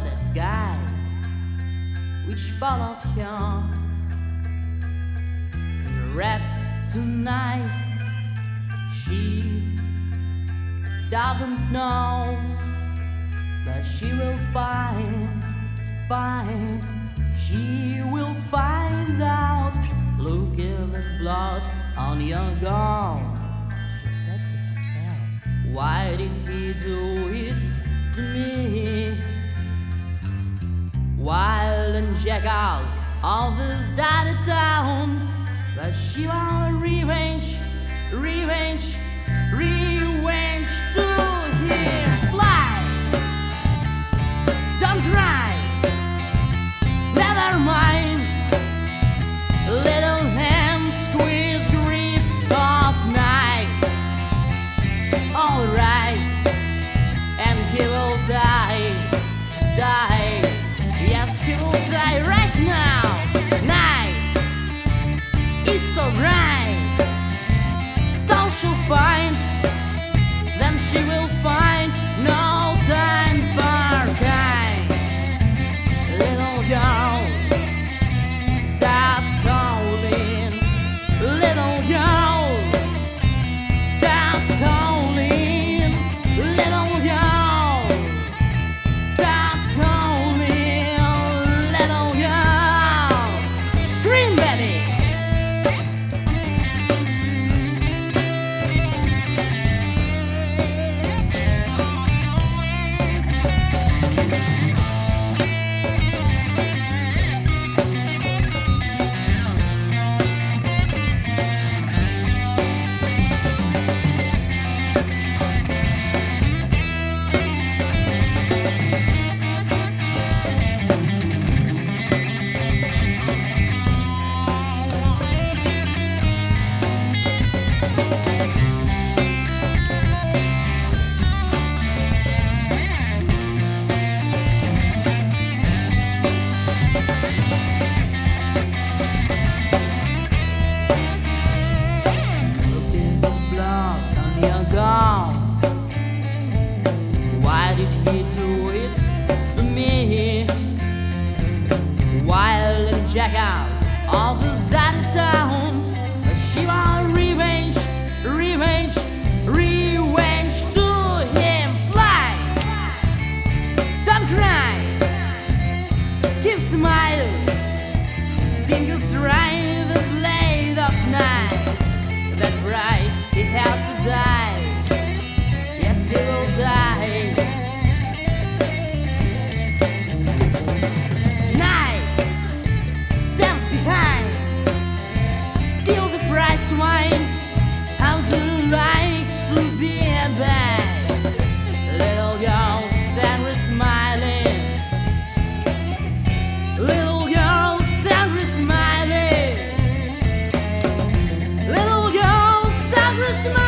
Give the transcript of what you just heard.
that guy which followed him? And rap tonight, she doesn't know, but she will find, find, she will find out. Look at the blood on your gown. She said to herself, Why did he do it to me? Wild and jack out Little Why did he do it to me? Wild and jack out of the próxima!